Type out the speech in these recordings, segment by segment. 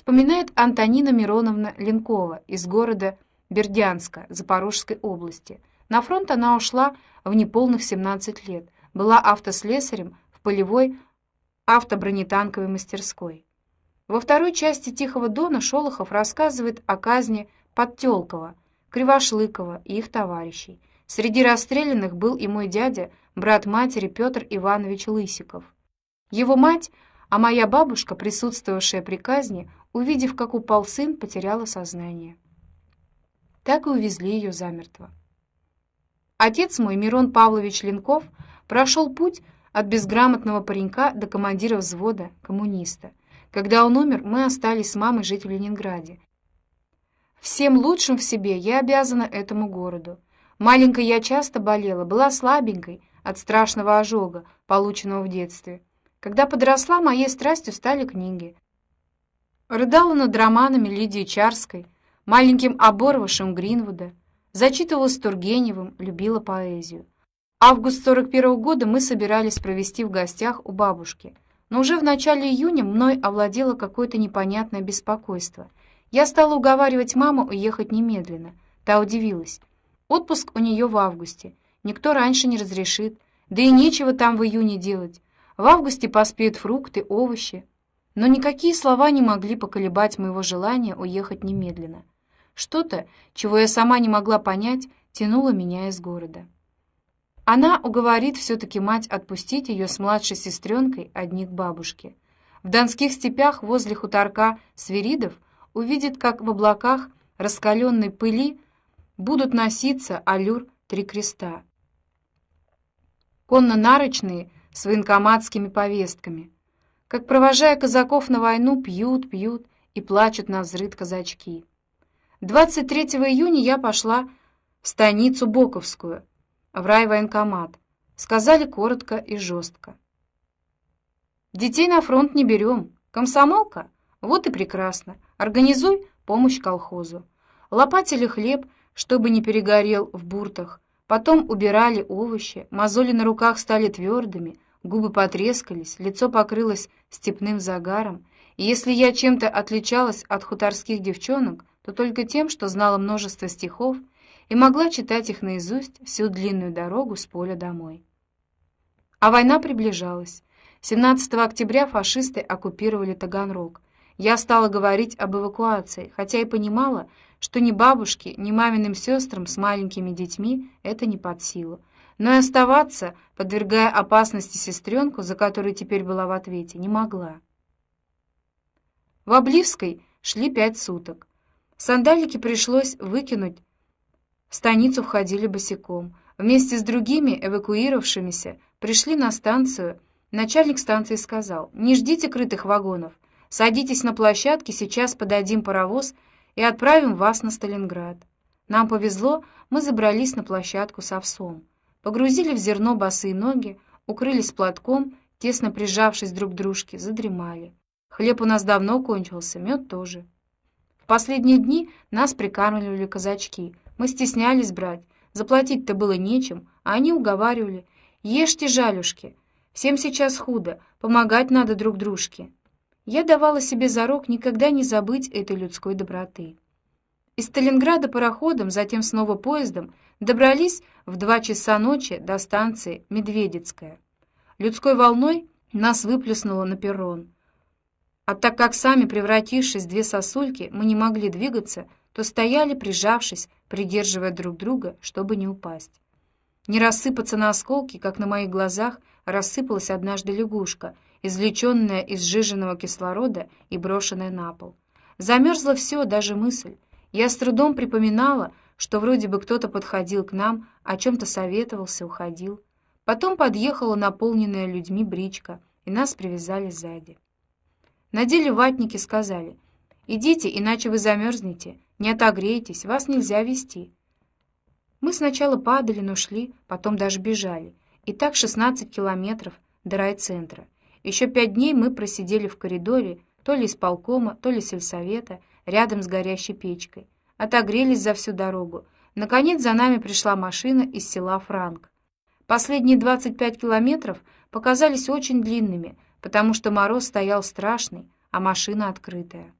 вспоминает Антонина Мироновна Ленкова из города Бердянска Запорожской области. На фронт она ушла в неполных 17 лет, была автослесарем в полевой автобронетанковой мастерской. Во второй части «Тихого дона» Шолохов рассказывает о казни Подтелкова, Кривошлыкова и их товарищей. Среди расстрелянных был и мой дядя, брат матери Петр Иванович Лысиков. Его мать, а моя бабушка, присутствовавшая при казни, увидев, как упал сын, потеряла сознание. Так и увезли ее замертво. Отец мой, Мирон Павлович Ленков, прошел путь от безграмотного паренька до командира взвода, коммуниста. Когда он умер, мы остались с мамой жить в Ленинграде. Всем лучшим в себе я обязана этому городу. Маленькой я часто болела, была слабенькой от страшного ожога, полученного в детстве. Когда подросла, моей страстью стали книги. Рыдала над романами Лидии Чарской, маленьким Оборвышем Гринвуда, зачитывала с Тургеневым, любила поэзию. Август 41 -го года мы собирались провести в гостях у бабушки, но уже в начале июня мной овладело какое-то непонятное беспокойство — я стала уговаривать маму уехать немедленно. Та удивилась. Отпуск у нее в августе. Никто раньше не разрешит. Да и нечего там в июне делать. В августе поспеют фрукты, овощи. Но никакие слова не могли поколебать моего желания уехать немедленно. Что-то, чего я сама не могла понять, тянуло меня из города. Она уговорит все-таки мать отпустить ее с младшей сестренкой одни к бабушке. В донских степях возле хуторка Свиридов увидит, как в облаках раскаленной пыли будут носиться аллюр три креста. Конно-нарочные с военкоматскими повестками, как, провожая казаков на войну, пьют, пьют и плачут на взрыд казачки. 23 июня я пошла в станицу Боковскую, в райвоенкомат. Сказали коротко и жестко. Детей на фронт не берем. Комсомолка? Вот и прекрасно. Организуй помощь колхозу. Лопатили хлеб, чтобы не перегорел в буртах. Потом убирали овощи, мозоли на руках стали твердыми, губы потрескались, лицо покрылось степным загаром. И если я чем-то отличалась от хуторских девчонок, то только тем, что знала множество стихов и могла читать их наизусть всю длинную дорогу с поля домой. А война приближалась. 17 октября фашисты оккупировали Таганрог. Я стала говорить об эвакуации, хотя и понимала, что ни бабушке, ни маминым сестрам с маленькими детьми это не под силу. Но и оставаться, подвергая опасности сестренку, за которой теперь была в ответе, не могла. В Обливской шли пять суток. Сандалики пришлось выкинуть. В станицу входили босиком. Вместе с другими эвакуировавшимися пришли на станцию. Начальник станции сказал, «Не ждите крытых вагонов. Садитесь на площадке, сейчас подадим паровоз и отправим вас на Сталинград. Нам повезло, мы забрались на площадку с овсом. Погрузили в зерно босые ноги, укрылись платком, тесно прижавшись друг к дружке, задремали. Хлеб у нас давно кончился, мед тоже. В последние дни нас прикармливали казачки. Мы стеснялись брать, заплатить-то было нечем, а они уговаривали. «Ешьте, жалюшки, всем сейчас худо, помогать надо друг дружке». Я давала себе зарок никогда не забыть этой людской доброты. Из Сталинграда пароходом, затем снова поездом, добрались в два часа ночи до станции Медведицкая. Людской волной нас выплеснуло на перрон. А так как сами, превратившись в две сосульки, мы не могли двигаться, то стояли, прижавшись, придерживая друг друга, чтобы не упасть. Не рассыпаться на осколки, как на моих глазах рассыпалась однажды лягушка — извлеченная из сжиженного кислорода и брошенная на пол. Замерзло все, даже мысль. Я с трудом припоминала, что вроде бы кто-то подходил к нам, о чем-то советовался, уходил. Потом подъехала наполненная людьми бричка, и нас привязали сзади. Надели ватники, сказали, «Идите, иначе вы замерзнете, не отогреетесь, вас нельзя вести». Мы сначала падали, но шли, потом даже бежали. И так 16 километров до райцентра. Еще пять дней мы просидели в коридоре, то ли исполкома, то ли сельсовета, рядом с горящей печкой. Отогрелись за всю дорогу. Наконец за нами пришла машина из села Франк. Последние 25 километров показались очень длинными, потому что мороз стоял страшный, а машина открытая.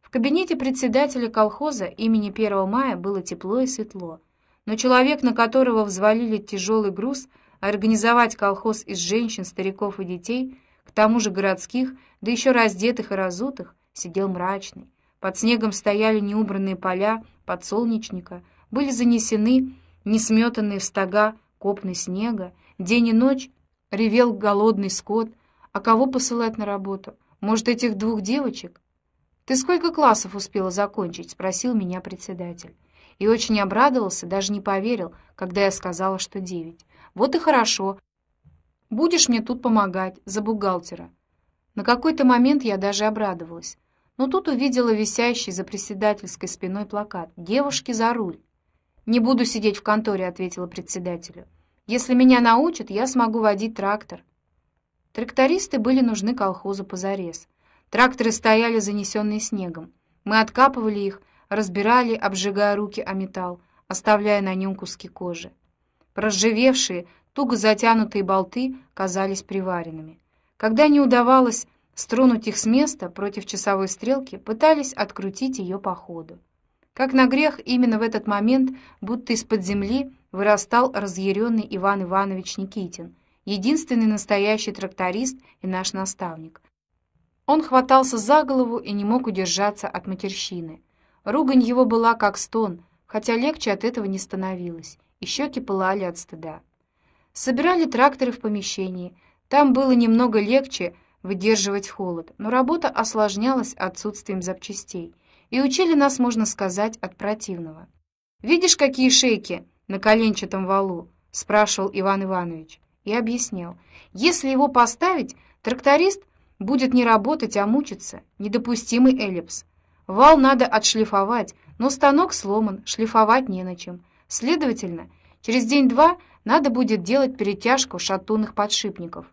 В кабинете председателя колхоза имени 1 мая было тепло и светло, но человек, на которого взвалили тяжелый груз, организовать колхоз из женщин, стариков и детей, к тому же городских, да еще раздетых и разутых, сидел мрачный. Под снегом стояли неубранные поля подсолнечника, были занесены несметанные в стога копны снега, день и ночь ревел голодный скот, а кого посылать на работу? Может, этих двух девочек? «Ты сколько классов успела закончить?» — спросил меня председатель. И очень обрадовался, даже не поверил, когда я сказала, что девять. «Вот и хорошо. Будешь мне тут помогать, за бухгалтера». На какой-то момент я даже обрадовалась. Но тут увидела висящий за председательской спиной плакат «Девушки за руль». «Не буду сидеть в конторе», — ответила председателю. «Если меня научат, я смогу водить трактор». Трактористы были нужны колхозу позарез. Тракторы стояли занесенные снегом. Мы откапывали их, разбирали, обжигая руки о металл, оставляя на нем куски кожи. Прожжевевшие, туго затянутые болты казались приваренными. Когда не удавалось стронуть их с места против часовой стрелки, пытались открутить ее по ходу. Как на грех, именно в этот момент, будто из-под земли, вырастал разъяренный Иван Иванович Никитин, единственный настоящий тракторист и наш наставник. Он хватался за голову и не мог удержаться от матерщины. Ругань его была как стон, хотя легче от этого не становилось, и щеки пылали от стыда. Собирали тракторы в помещении. Там было немного легче выдерживать холод, но работа осложнялась отсутствием запчастей, и учили нас, можно сказать, от противного. «Видишь, какие шейки на коленчатом валу?» — спрашивал Иван Иванович. И объяснял. «Если его поставить, тракторист Будет не работать, а мучиться. Недопустимый эллипс. Вал надо отшлифовать, но станок сломан, шлифовать не на чем. Следовательно, через день-два надо будет делать перетяжку шатунных подшипников.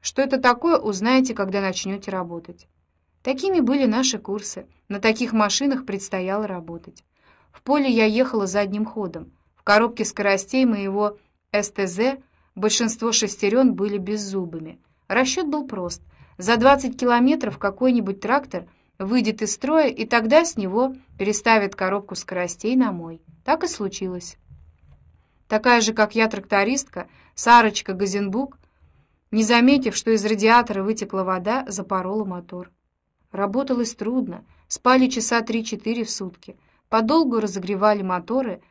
Что это такое, узнаете, когда начнете работать. Такими были наши курсы. На таких машинах предстояло работать. В поле я ехала задним ходом. В коробке скоростей моего СТЗ большинство шестерен были беззубыми. Расчет был прост — за 20 километров какой-нибудь трактор выйдет из строя, и тогда с него переставят коробку скоростей на мой. Так и случилось. Такая же, как я, трактористка, Сарочка Газенбук, не заметив, что из радиатора вытекла вода, запорола мотор. Работалось трудно, спали часа 3-4 в сутки, подолгу разогревали моторы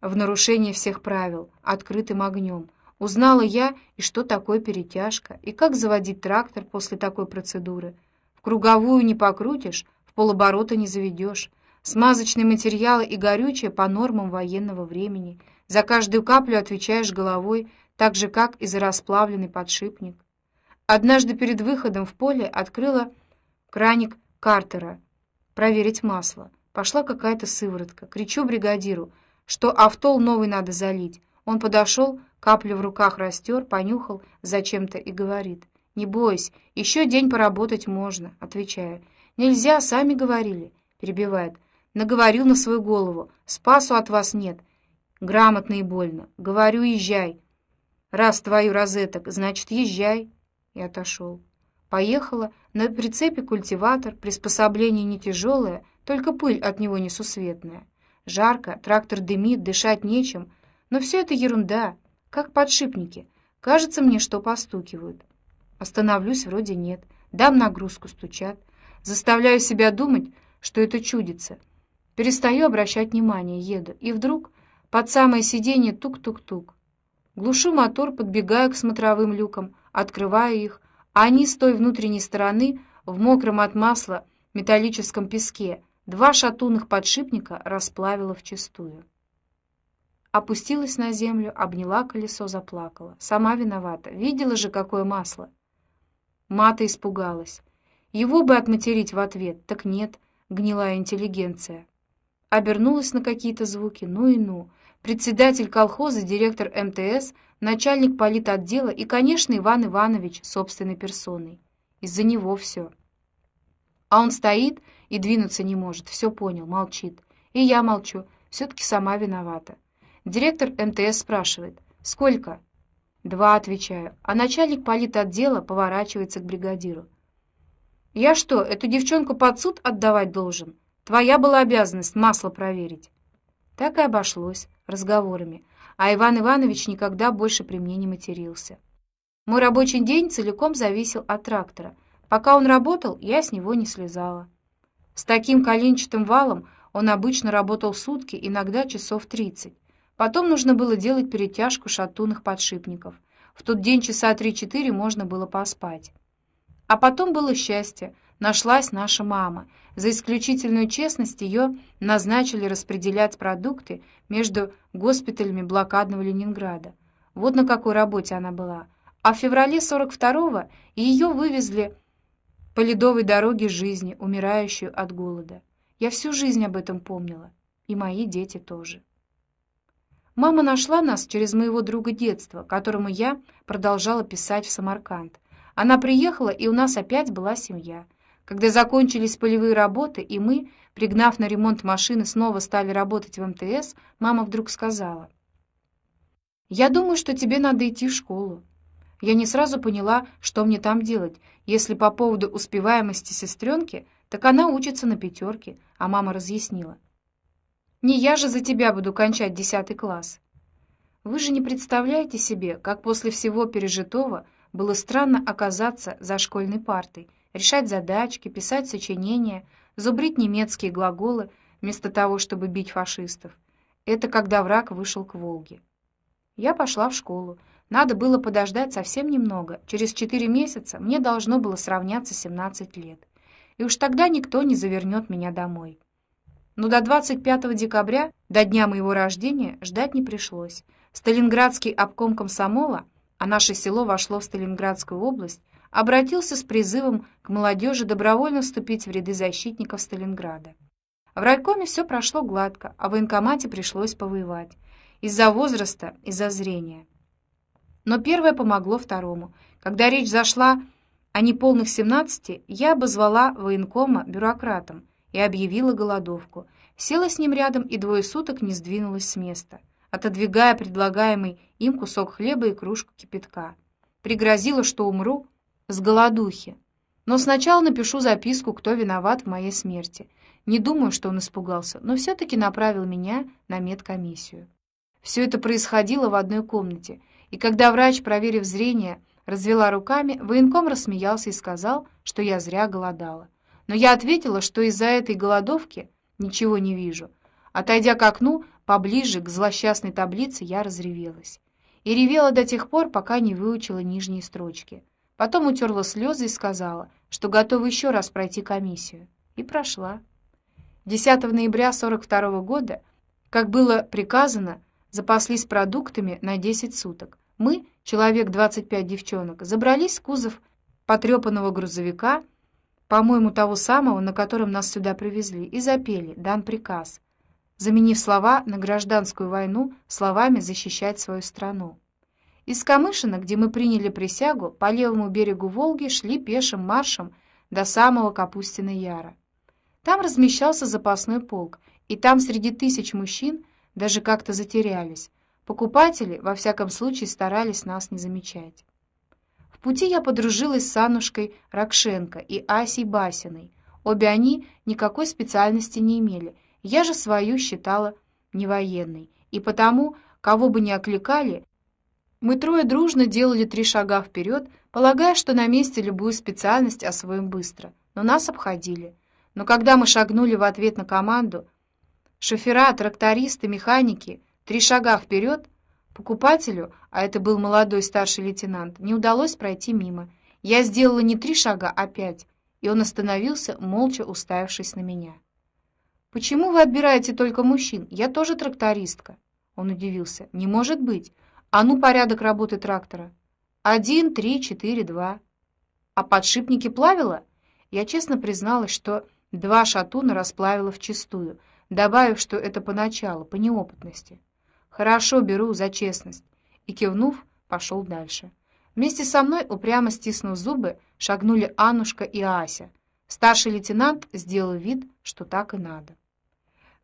в нарушение всех правил, открытым огнем, Узнала я, и что такое перетяжка, и как заводить трактор после такой процедуры. В круговую не покрутишь, в полоборота не заведешь. Смазочные материалы и горючее по нормам военного времени. За каждую каплю отвечаешь головой, так же, как и за расплавленный подшипник. Однажды перед выходом в поле открыла краник Картера проверить масло. Пошла какая-то сыворотка. Кричу бригадиру, что автол новый надо залить. Он подошел, каплю в руках растер, понюхал зачем-то и говорит. «Не бойся, еще день поработать можно», — отвечаю. «Нельзя, сами говорили», — перебивает. «Наговорил на свою голову. Спасу от вас нет. Грамотно и больно. Говорю, езжай. Раз твою розеток, значит, езжай». И отошел. Поехала. На прицепе культиватор, приспособление не тяжелое, только пыль от него несусветная. Жарко, трактор дымит, дышать нечем — но все это ерунда, как подшипники. Кажется мне, что постукивают. Остановлюсь, вроде нет. Дам нагрузку, стучат. Заставляю себя думать, что это чудится. Перестаю обращать внимание, еду. И вдруг под самое сиденье тук-тук-тук. Глушу мотор, подбегаю к смотровым люкам, открываю их, а они с той внутренней стороны в мокром от масла металлическом песке два шатунных подшипника расплавило вчистую опустилась на землю, обняла колесо, заплакала. Сама виновата. Видела же, какое масло. Мата испугалась. Его бы отматерить в ответ, так нет, гнилая интеллигенция. Обернулась на какие-то звуки, ну и ну. Председатель колхоза, директор МТС, начальник политотдела и, конечно, Иван Иванович собственной персоной. Из-за него все. А он стоит и двинуться не может, все понял, молчит. И я молчу, все-таки сама виновата. Директор МТС спрашивает. «Сколько?» «Два», отвечаю. А начальник политотдела поворачивается к бригадиру. Я что, эту девчонку под суд отдавать должен? Твоя была обязанность масло проверить. Так и обошлось разговорами, а Иван Иванович никогда больше при мне не матерился. Мой рабочий день целиком зависел от трактора. Пока он работал, я с него не слезала. С таким коленчатым валом он обычно работал сутки, иногда часов тридцать. Потом нужно было делать перетяжку шатунных подшипников. В тот день часа три-четыре можно было поспать. А потом было счастье. Нашлась наша мама. За исключительную честность ее назначили распределять продукты между госпиталями блокадного Ленинграда. Вот на какой работе она была. А в феврале 42-го ее вывезли по ледовой дороге жизни, умирающую от голода. Я всю жизнь об этом помнила. И мои дети тоже. Мама нашла нас через моего друга детства, которому я продолжала писать в Самарканд. Она приехала, и у нас опять была семья. Когда закончились полевые работы, и мы, пригнав на ремонт машины, снова стали работать в МТС, мама вдруг сказала, «Я думаю, что тебе надо идти в школу». Я не сразу поняла, что мне там делать. Если по поводу успеваемости сестренки, так она учится на пятерке, а мама разъяснила. «Не я же за тебя буду кончать десятый класс». Вы же не представляете себе, как после всего пережитого было странно оказаться за школьной партой, решать задачки, писать сочинения, зубрить немецкие глаголы, вместо того, чтобы бить фашистов. Это когда враг вышел к Волге. Я пошла в школу. Надо было подождать совсем немного. Через четыре месяца мне должно было сравняться 17 лет. И уж тогда никто не завернет меня домой. Но до 25 декабря, до дня моего рождения, ждать не пришлось. Сталинградский обком комсомола а наше село вошло в Сталинградскую область, обратился с призывом к молодежи добровольно вступить в ряды защитников Сталинграда. В райкоме все прошло гладко, а в военкомате пришлось повоевать. Из-за возраста, из-за зрения. Но первое помогло второму. Когда речь зашла о неполных 17, я обозвала военкома бюрократом и объявила голодовку. Села с ним рядом и двое суток не сдвинулась с места отодвигая предлагаемый им кусок хлеба и кружку кипятка. Пригрозила, что умру с голодухи. Но сначала напишу записку, кто виноват в моей смерти. Не думаю, что он испугался, но все-таки направил меня на медкомиссию. Все это происходило в одной комнате, и когда врач, проверив зрение, развела руками, военком рассмеялся и сказал, что я зря голодала. Но я ответила, что из-за этой голодовки ничего не вижу. Отойдя к окну, Поближе к злосчастной таблице я разревелась. И ревела до тех пор, пока не выучила нижние строчки. Потом утерла слезы и сказала, что готова еще раз пройти комиссию. И прошла. 10 ноября 42 года, как было приказано, запаслись продуктами на 10 суток. Мы, человек 25 девчонок, забрались в кузов потрепанного грузовика, по-моему, того самого, на котором нас сюда привезли, и запели «Дан приказ» заменив слова на гражданскую войну словами «защищать свою страну». Из Камышина, где мы приняли присягу, по левому берегу Волги шли пешим маршем до самого Капустина Яра. Там размещался запасной полк, и там среди тысяч мужчин даже как-то затерялись. Покупатели, во всяком случае, старались нас не замечать. В пути я подружилась с Аннушкой Ракшенко и Асей Басиной. Обе они никакой специальности не имели я же свою считала не военной, и потому, кого бы ни окликали, мы трое дружно делали три шага вперед, полагая, что на месте любую специальность освоим быстро, но нас обходили. Но когда мы шагнули в ответ на команду, шофера, трактористы, механики, три шага вперед, покупателю, а это был молодой старший лейтенант, не удалось пройти мимо. Я сделала не три шага, а пять, и он остановился, молча уставившись на меня. «Почему вы отбираете только мужчин? Я тоже трактористка». Он удивился. «Не может быть. А ну, порядок работы трактора». «Один, три, четыре, два». «А подшипники плавила?» Я честно призналась, что два шатуна расплавила вчистую, добавив, что это поначалу, по неопытности. «Хорошо, беру за честность». И, кивнув, пошел дальше. Вместе со мной, упрямо стиснув зубы, шагнули Аннушка и Ася. Старший лейтенант сделал вид, что так и надо.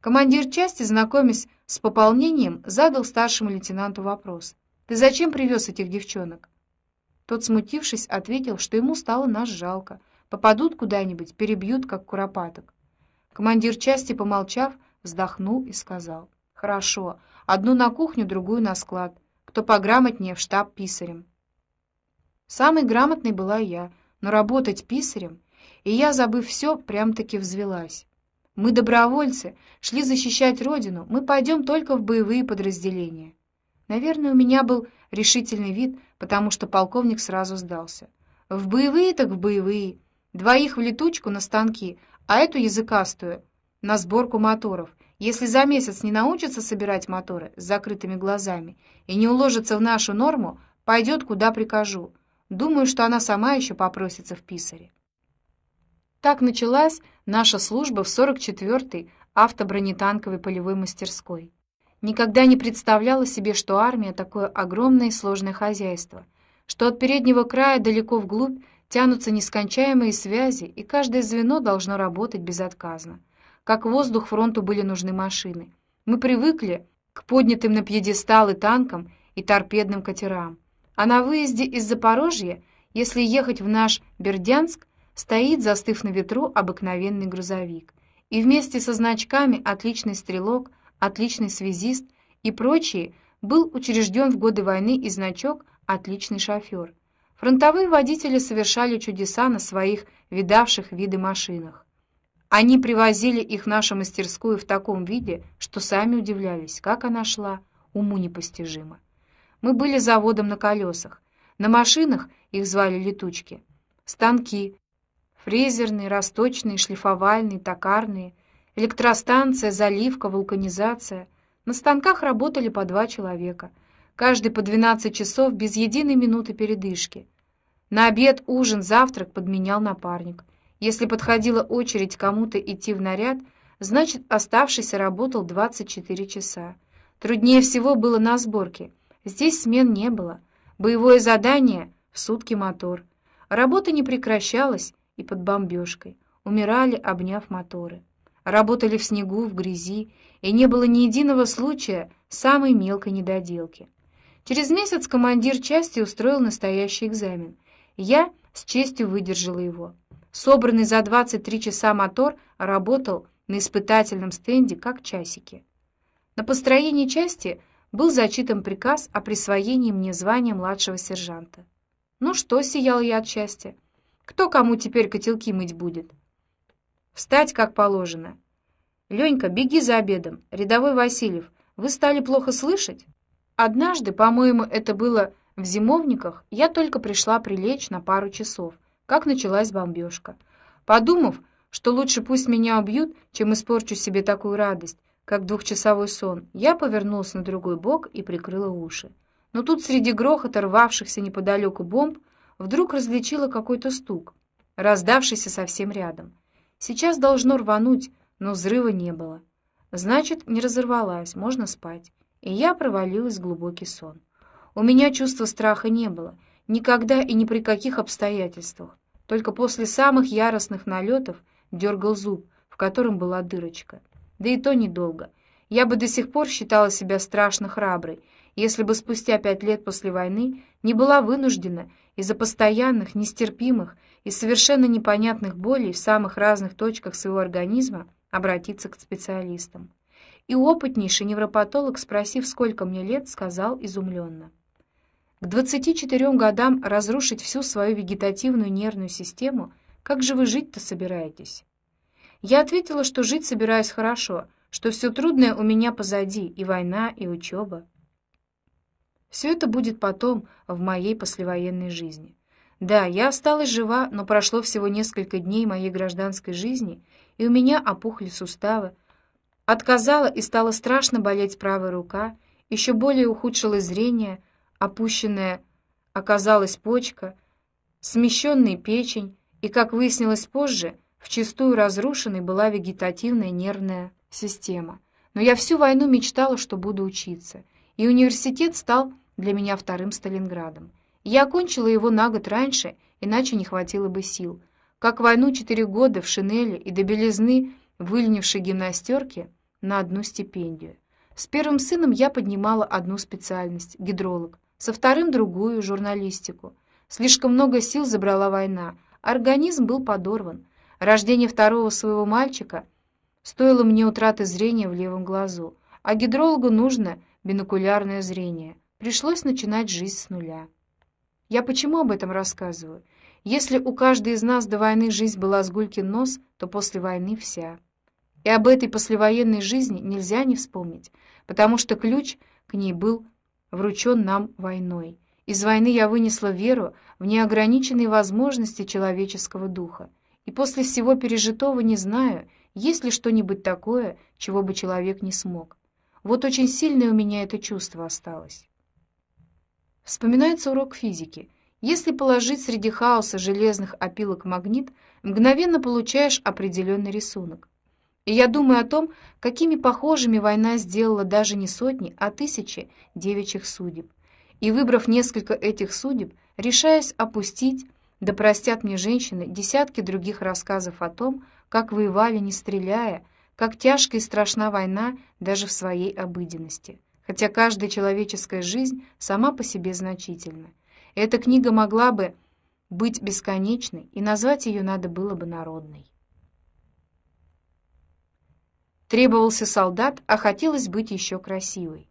Командир части, знакомясь с пополнением, задал старшему лейтенанту вопрос. «Ты зачем привез этих девчонок?» Тот, смутившись, ответил, что ему стало нас жалко, Попадут куда-нибудь, перебьют, как куропаток. Командир части, помолчав, вздохнул и сказал. «Хорошо. Одну на кухню, другую на склад. Кто пограмотнее, в штаб писарем». Самой грамотной была я, но работать писарем, и я, забыв все, прям-таки взвелась. Мы добровольцы, шли защищать родину, мы пойдем только в боевые подразделения. Наверное, у меня был решительный вид, потому что полковник сразу сдался. В боевые так в боевые. Двоих в летучку на станки, а эту языкастую на сборку моторов. Если за месяц не научится собирать моторы с закрытыми глазами и не уложится в нашу норму, пойдет, куда прикажу. Думаю, что она сама еще попросится в писаре. Так началась наша служба в 44-й автобронетанковой полевой мастерской. Никогда не представляла себе, что армия — такое огромное и сложное хозяйство, что от переднего края далеко вглубь тянутся нескончаемые связи, и каждое звено должно работать безотказно. Как воздух фронту были нужны машины. Мы привыкли к поднятым на пьедесталы танкам и торпедным катерам. А на выезде из Запорожья, если ехать в наш Бердянск, стоит, застыв на ветру, обыкновенный грузовик. И вместе со значками «Отличный стрелок», отличный связист и прочие, был учрежден в годы войны и значок «Отличный шофер». Фронтовые водители совершали чудеса на своих видавших виды машинах. Они привозили их в нашу мастерскую в таком виде, что сами удивлялись, как она шла, уму непостижимо. Мы были заводом на колесах. На машинах их звали летучки. Станки, фрезерные, расточные, шлифовальные, токарные, электростанция, заливка, вулканизация. На станках работали по два человека, каждый по 12 часов без единой минуты передышки. На обед, ужин, завтрак подменял напарник. Если подходила очередь кому-то идти в наряд, значит, оставшийся работал 24 часа. Труднее всего было на сборке. Здесь смен не было. Боевое задание — в сутки мотор. Работа не прекращалась и под бомбежкой. Умирали, обняв моторы работали в снегу, в грязи, и не было ни единого случая самой мелкой недоделки. Через месяц командир части устроил настоящий экзамен. Я с честью выдержала его. Собранный за 23 часа мотор работал на испытательном стенде как часики. На построении части был зачитан приказ о присвоении мне звания младшего сержанта. Ну что, сиял я от счастья. Кто кому теперь котелки мыть будет? Встать как положено. Ленька, беги за обедом. Рядовой Васильев, вы стали плохо слышать? Однажды, по-моему, это было в зимовниках, я только пришла прилечь на пару часов, как началась бомбежка. Подумав, что лучше пусть меня убьют, чем испорчу себе такую радость, как двухчасовой сон, я повернулась на другой бок и прикрыла уши. Но тут среди грохота рвавшихся неподалеку бомб вдруг различила какой-то стук, раздавшийся совсем рядом. Сейчас должно рвануть, но взрыва не было. Значит, не разорвалась, можно спать. И я провалилась в глубокий сон. У меня чувства страха не было, никогда и ни при каких обстоятельствах. Только после самых яростных налетов дергал зуб, в котором была дырочка. Да и то недолго. Я бы до сих пор считала себя страшно храброй, если бы спустя пять лет после войны не была вынуждена из-за постоянных, нестерпимых и совершенно непонятных болей в самых разных точках своего организма обратиться к специалистам. И опытнейший невропатолог, спросив, сколько мне лет, сказал изумленно. К 24 годам разрушить всю свою вегетативную нервную систему, как же вы жить-то собираетесь? Я ответила, что жить собираюсь хорошо, что все трудное у меня позади, и война, и учеба. Все это будет потом, в моей послевоенной жизни. Да, я осталась жива, но прошло всего несколько дней моей гражданской жизни, и у меня опухли суставы. Отказала и стала страшно болеть правая рука, еще более ухудшилось зрение, опущенная оказалась почка, смещенный печень, и, как выяснилось позже, вчистую разрушенной была вегетативная нервная система. Но я всю войну мечтала, что буду учиться, и университет стал для меня вторым Сталинградом. Я окончила его на год раньше, иначе не хватило бы сил как войну четыре года в шинели и до белизны выльнившей гимнастерки на одну стипендию. С первым сыном я поднимала одну специальность — гидролог, со вторым — другую — журналистику. Слишком много сил забрала война, организм был подорван. Рождение второго своего мальчика стоило мне утраты зрения в левом глазу, а гидрологу нужно бинокулярное зрение. Пришлось начинать жизнь с нуля. Я почему об этом рассказываю? Если у каждой из нас до войны жизнь была с гулькин нос, то после войны вся. И об этой послевоенной жизни нельзя не вспомнить, потому что ключ к ней был вручен нам войной. Из войны я вынесла веру в неограниченные возможности человеческого духа. И после всего пережитого не знаю, есть ли что-нибудь такое, чего бы человек не смог. Вот очень сильное у меня это чувство осталось. Вспоминается урок физики. Если положить среди хаоса железных опилок магнит, мгновенно получаешь определенный рисунок. И я думаю о том, какими похожими война сделала даже не сотни, а тысячи девичьих судеб. И выбрав несколько этих судеб, решаясь опустить, да простят мне женщины, десятки других рассказов о том, как воевали, не стреляя, как тяжкая и страшна война даже в своей обыденности, хотя каждая человеческая жизнь сама по себе значительна. Эта книга могла бы быть бесконечной, и назвать ее надо было бы народной. Требовался солдат, а хотелось быть еще красивой.